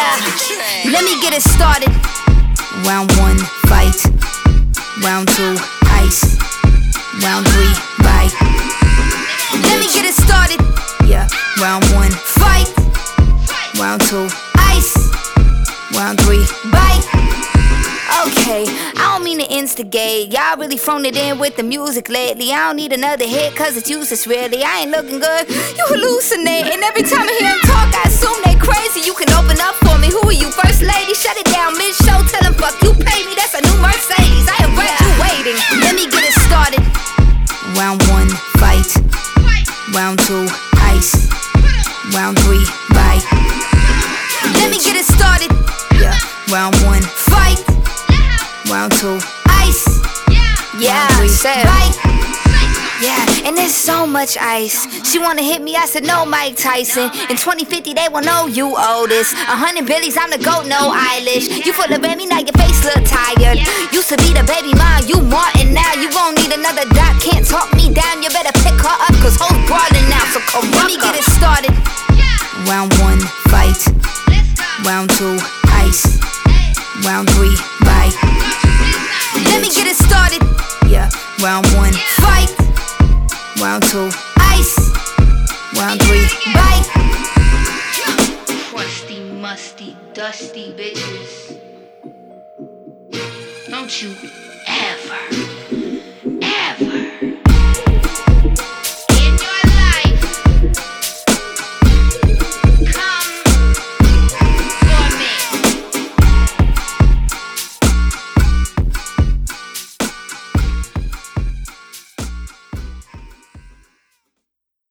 Let me get it started. Round one, fight. Round two, ice. Round three, bite. Let me get it started. Yeah. Round one, fight. Round two, ice. Round three, bite. Okay, I don't mean to instigate. Y'all really thrown it in with the music lately. I don't need another hit, cause it's useless, really. I ain't looking good. You hallucinating. Every time I hear them talk, I assume they Down mid show. Tell them, fuck, you pay me. That's a new Mercedes. I am graduating. Let me get it started. Round one, fight. Round two, ice. Round three, bite. Let me get it started. Yeah. Round one, fight. Round two, ice. Yeah, Round three, said bite. Yeah, and there's so much ice. She wanna hit me, I said no, Mike Tyson. In 2050, they will know you owe this. A hundred billies, I'm the goat, no eyelash. You full of baby, now your face look tired. Used to be the baby mom, you Martin now. You won't need another dot, can't talk me down. You better pick her up, cause hoes brawling now. So come Let me get it started. Round one, fight. Round two, ice. Round three, bite. Let me get it started. Yeah. Round one, Round three, bite. Crusty, musty, dusty bitches. Don't you ever